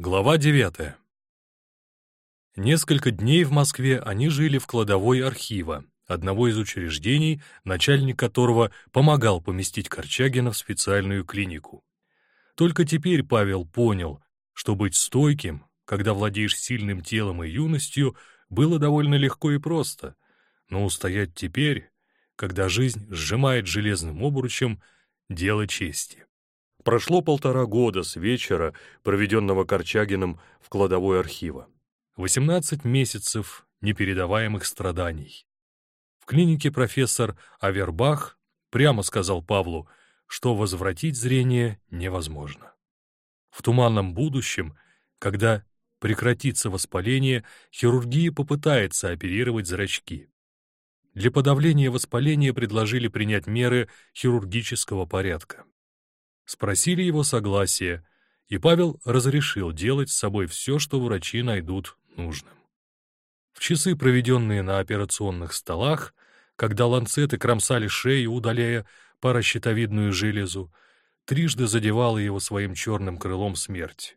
Глава 9. Несколько дней в Москве они жили в кладовой архива, одного из учреждений, начальник которого помогал поместить Корчагина в специальную клинику. Только теперь Павел понял, что быть стойким, когда владеешь сильным телом и юностью, было довольно легко и просто, но устоять теперь, когда жизнь сжимает железным обручем, дело чести. Прошло полтора года с вечера, проведенного Корчагиным в кладовой архива. 18 месяцев непередаваемых страданий. В клинике профессор Авербах прямо сказал Павлу, что возвратить зрение невозможно. В туманном будущем, когда прекратится воспаление, хирургия попытается оперировать зрачки. Для подавления воспаления предложили принять меры хирургического порядка. Спросили его согласие, и Павел разрешил делать с собой все, что врачи найдут нужным. В часы, проведенные на операционных столах, когда ланцеты кромсали шею, удаляя паращитовидную железу, трижды задевала его своим черным крылом смерть.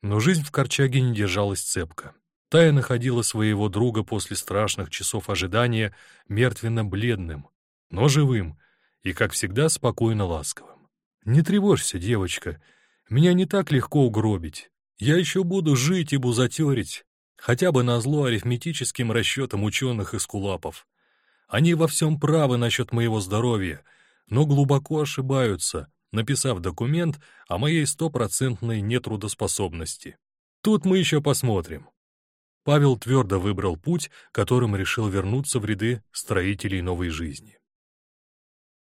Но жизнь в Корчаге не держалась цепко. Тая находила своего друга после страшных часов ожидания мертвенно-бледным, но живым и, как всегда, спокойно ласковым. «Не тревожься, девочка, меня не так легко угробить. Я еще буду жить и бузатерить, хотя бы на зло арифметическим расчетам ученых и скулапов. Они во всем правы насчет моего здоровья, но глубоко ошибаются, написав документ о моей стопроцентной нетрудоспособности. Тут мы еще посмотрим». Павел твердо выбрал путь, которым решил вернуться в ряды строителей новой жизни.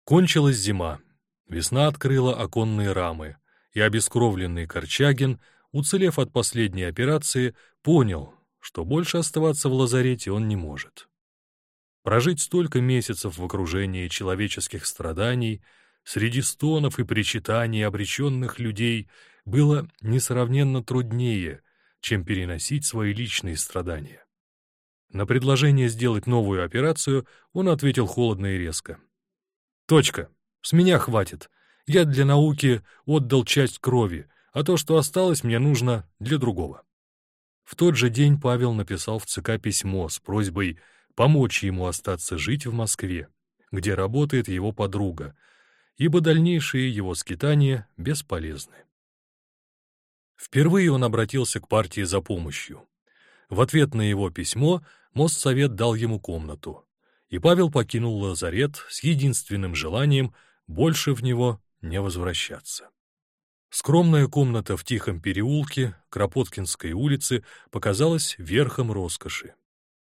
Кончилась зима, Весна открыла оконные рамы, и обескровленный Корчагин, уцелев от последней операции, понял, что больше оставаться в лазарете он не может. Прожить столько месяцев в окружении человеческих страданий, среди стонов и причитаний обреченных людей было несравненно труднее, чем переносить свои личные страдания. На предложение сделать новую операцию он ответил холодно и резко. «Точка. С меня хватит. Я для науки отдал часть крови, а то, что осталось, мне нужно для другого. В тот же день Павел написал в ЦК письмо с просьбой помочь ему остаться жить в Москве, где работает его подруга, ибо дальнейшие его скитания бесполезны. Впервые он обратился к партии за помощью. В ответ на его письмо Моссовет дал ему комнату, и Павел покинул лазарет с единственным желанием — больше в него не возвращаться. Скромная комната в тихом переулке Кропоткинской улицы показалась верхом роскоши.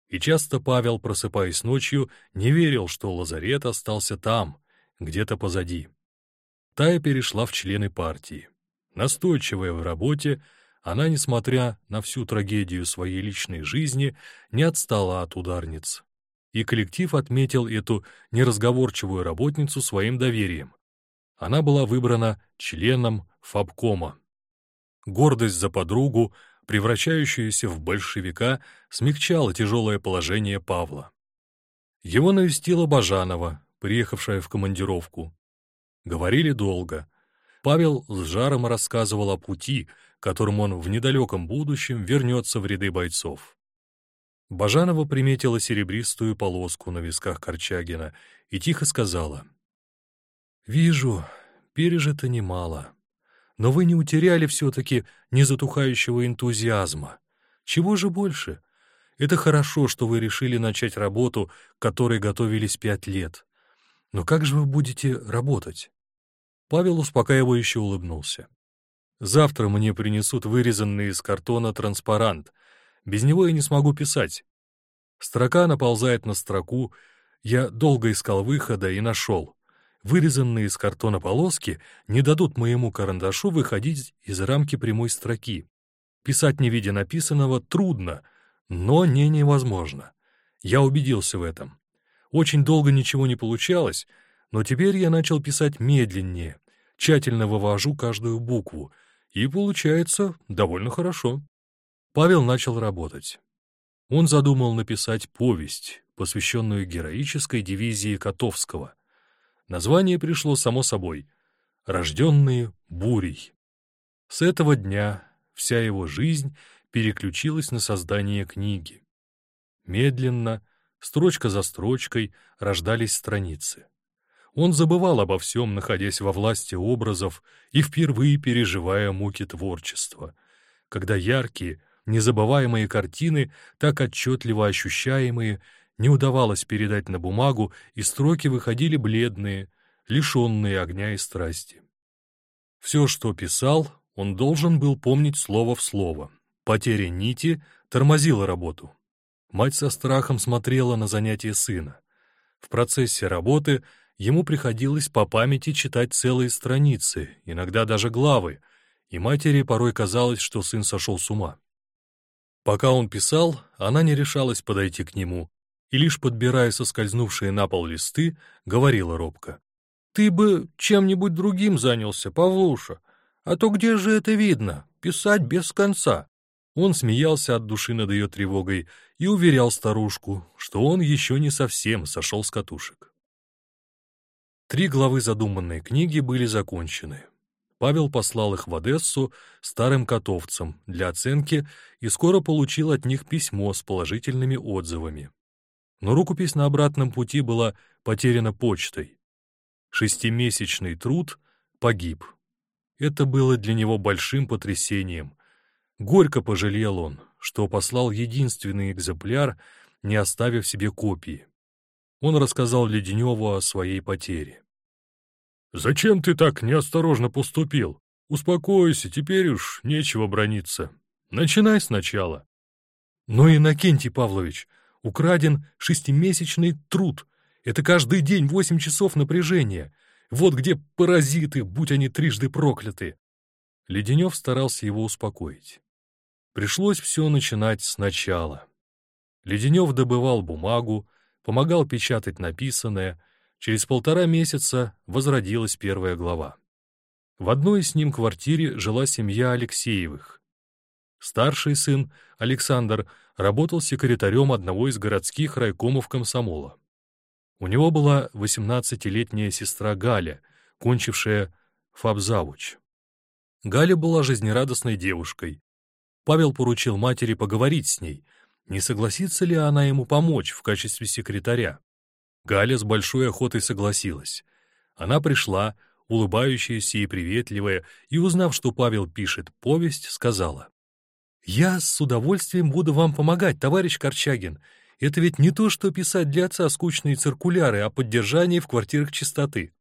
И часто Павел, просыпаясь ночью, не верил, что лазарет остался там, где-то позади. Тая перешла в члены партии. Настойчивая в работе, она, несмотря на всю трагедию своей личной жизни, не отстала от ударниц и коллектив отметил эту неразговорчивую работницу своим доверием. Она была выбрана членом ФАБКома. Гордость за подругу, превращающуюся в большевика, смягчала тяжелое положение Павла. Его навестила Бажанова, приехавшая в командировку. Говорили долго. Павел с жаром рассказывал о пути, которым он в недалеком будущем вернется в ряды бойцов. Бажанова приметила серебристую полоску на висках Корчагина и тихо сказала. «Вижу, пережито немало. Но вы не утеряли все-таки незатухающего энтузиазма. Чего же больше? Это хорошо, что вы решили начать работу, которой готовились пять лет. Но как же вы будете работать?» Павел успокаивающе улыбнулся. «Завтра мне принесут вырезанный из картона транспарант — без него я не смогу писать. Строка наползает на строку. Я долго искал выхода и нашел. Вырезанные из картона полоски не дадут моему карандашу выходить из рамки прямой строки. Писать не видя написанного трудно, но не невозможно. Я убедился в этом. Очень долго ничего не получалось, но теперь я начал писать медленнее, тщательно вывожу каждую букву, и получается довольно хорошо. Павел начал работать. Он задумал написать повесть, посвященную героической дивизии Котовского. Название пришло само собой — «Рожденные бурей». С этого дня вся его жизнь переключилась на создание книги. Медленно, строчка за строчкой, рождались страницы. Он забывал обо всем, находясь во власти образов и впервые переживая муки творчества, когда яркие, незабываемые картины, так отчетливо ощущаемые, не удавалось передать на бумагу, и строки выходили бледные, лишенные огня и страсти. Все, что писал, он должен был помнить слово в слово. Потеря нити тормозила работу. Мать со страхом смотрела на занятия сына. В процессе работы ему приходилось по памяти читать целые страницы, иногда даже главы, и матери порой казалось, что сын сошел с ума. Пока он писал, она не решалась подойти к нему, и лишь подбирая соскользнувшие на пол листы, говорила робко. «Ты бы чем-нибудь другим занялся, Павлуша, а то где же это видно? Писать без конца». Он смеялся от души над ее тревогой и уверял старушку, что он еще не совсем сошел с катушек. Три главы задуманной книги были закончены. Павел послал их в Одессу старым котовцам для оценки и скоро получил от них письмо с положительными отзывами. Но рукопись на обратном пути была потеряна почтой. Шестимесячный труд погиб. Это было для него большим потрясением. Горько пожалел он, что послал единственный экземпляр, не оставив себе копии. Он рассказал Леденеву о своей потере. «Зачем ты так неосторожно поступил? Успокойся, теперь уж нечего брониться. Начинай сначала». «Но, Иннокентий Павлович, украден шестимесячный труд. Это каждый день восемь часов напряжения. Вот где паразиты, будь они трижды прокляты». Леденев старался его успокоить. Пришлось все начинать сначала. Леденев добывал бумагу, помогал печатать написанное — Через полтора месяца возродилась первая глава. В одной с ним квартире жила семья Алексеевых. Старший сын, Александр, работал секретарем одного из городских райкомов комсомола. У него была 18-летняя сестра Галя, кончившая фабзавуч. Галя была жизнерадостной девушкой. Павел поручил матери поговорить с ней, не согласится ли она ему помочь в качестве секретаря. Галя с большой охотой согласилась. Она пришла, улыбающаяся и приветливая, и, узнав, что Павел пишет повесть, сказала. «Я с удовольствием буду вам помогать, товарищ Корчагин. Это ведь не то, что писать для отца скучные циркуляры о поддержании в квартирах чистоты».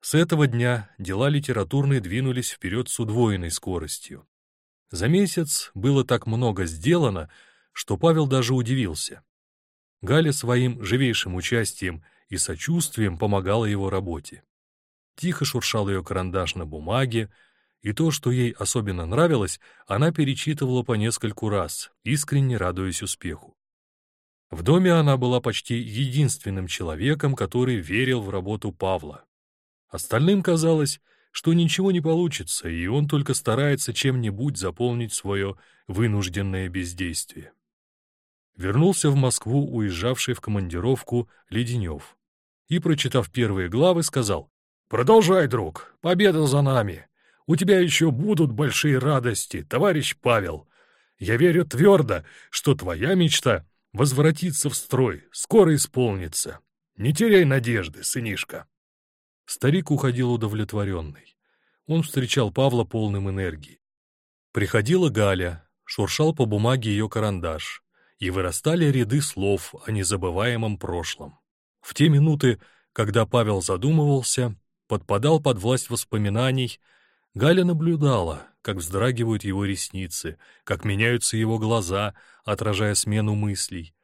С этого дня дела литературные двинулись вперед с удвоенной скоростью. За месяц было так много сделано, что Павел даже удивился. Галя своим живейшим участием и сочувствием помогала его работе. Тихо шуршал ее карандаш на бумаге, и то, что ей особенно нравилось, она перечитывала по нескольку раз, искренне радуясь успеху. В доме она была почти единственным человеком, который верил в работу Павла. Остальным казалось, что ничего не получится, и он только старается чем-нибудь заполнить свое вынужденное бездействие. Вернулся в Москву уезжавший в командировку Леденев. И, прочитав первые главы, сказал, «Продолжай, друг, победа за нами. У тебя еще будут большие радости, товарищ Павел. Я верю твердо, что твоя мечта возвратиться в строй скоро исполнится. Не теряй надежды, сынишка». Старик уходил удовлетворенный. Он встречал Павла полным энергии. Приходила Галя, шуршал по бумаге ее карандаш и вырастали ряды слов о незабываемом прошлом. В те минуты, когда Павел задумывался, подпадал под власть воспоминаний, Галя наблюдала, как вздрагивают его ресницы, как меняются его глаза, отражая смену мыслей.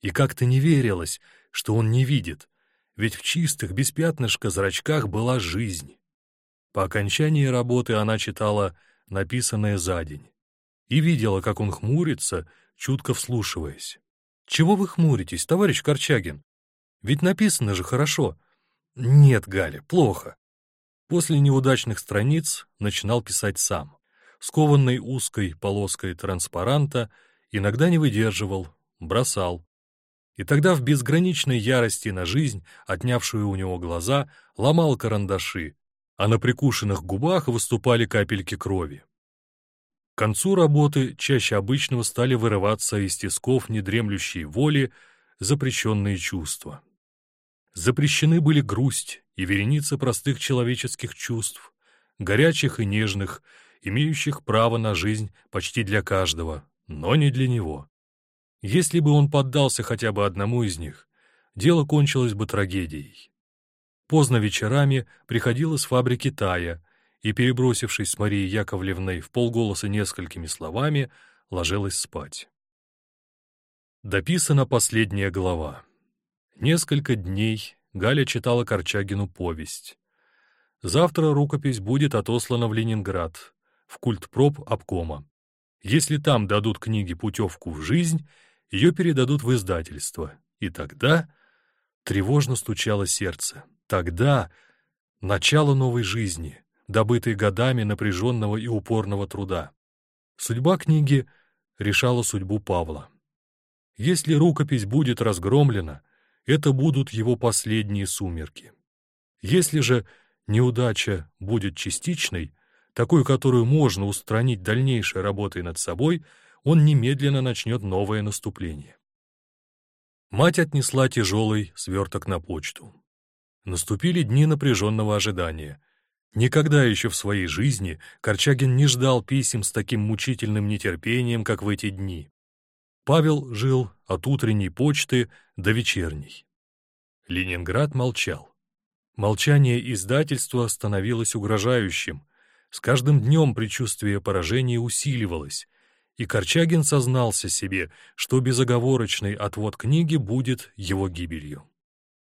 И как-то не верилось, что он не видит, ведь в чистых, без пятнышка зрачках была жизнь. По окончании работы она читала написанное за день и видела, как он хмурится, чутко вслушиваясь. «Чего вы хмуритесь, товарищ Корчагин? Ведь написано же хорошо». «Нет, Галя, плохо». После неудачных страниц начинал писать сам. Скованный узкой полоской транспаранта, иногда не выдерживал, бросал. И тогда в безграничной ярости на жизнь, отнявшую у него глаза, ломал карандаши, а на прикушенных губах выступали капельки крови. Концу работы чаще обычного стали вырываться из тисков недремлющей воли запрещенные чувства. Запрещены были грусть и вереница простых человеческих чувств, горячих и нежных, имеющих право на жизнь почти для каждого, но не для него. Если бы он поддался хотя бы одному из них, дело кончилось бы трагедией. Поздно вечерами приходила с фабрики Тая и, перебросившись с Марией Яковлевной в полголоса несколькими словами, ложилась спать. Дописана последняя глава. Несколько дней Галя читала Корчагину повесть. Завтра рукопись будет отослана в Ленинград, в культпроп обкома. Если там дадут книге путевку в жизнь, ее передадут в издательство. И тогда тревожно стучало сердце. Тогда начало новой жизни, добытой годами напряженного и упорного труда. Судьба книги решала судьбу Павла. Если рукопись будет разгромлена, это будут его последние сумерки. Если же неудача будет частичной, такой, которую можно устранить дальнейшей работой над собой, он немедленно начнет новое наступление. Мать отнесла тяжелый сверток на почту. Наступили дни напряженного ожидания. Никогда еще в своей жизни Корчагин не ждал писем с таким мучительным нетерпением, как в эти дни. Павел жил от утренней почты до вечерней. Ленинград молчал. Молчание издательства становилось угрожающим. С каждым днем предчувствие поражения усиливалось, и Корчагин сознался себе, что безоговорочный отвод книги будет его гибелью.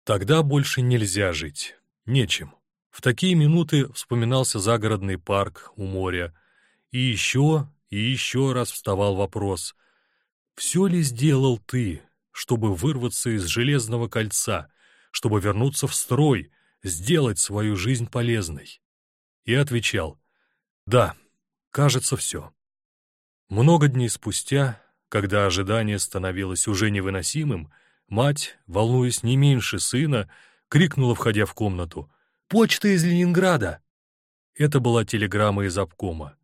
Тогда больше нельзя жить, нечем. В такие минуты вспоминался загородный парк у моря, и еще и еще раз вставал вопрос, все ли сделал ты, чтобы вырваться из железного кольца, чтобы вернуться в строй, сделать свою жизнь полезной? И отвечал, да, кажется, все. Много дней спустя, когда ожидание становилось уже невыносимым, мать, волнуясь не меньше сына, крикнула, входя в комнату, «Почта из Ленинграда!» Это была телеграмма из обкома.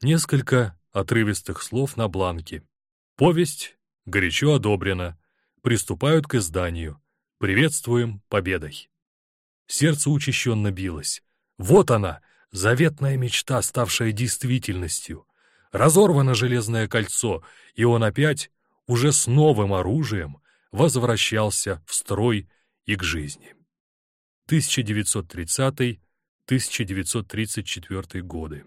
Несколько отрывистых слов на бланке. Повесть горячо одобрена. Приступают к изданию. Приветствуем победой. Сердце учащенно билось. Вот она, заветная мечта, ставшая действительностью. Разорвано железное кольцо, и он опять, уже с новым оружием, возвращался в строй и к жизни. 1930-1934 годы.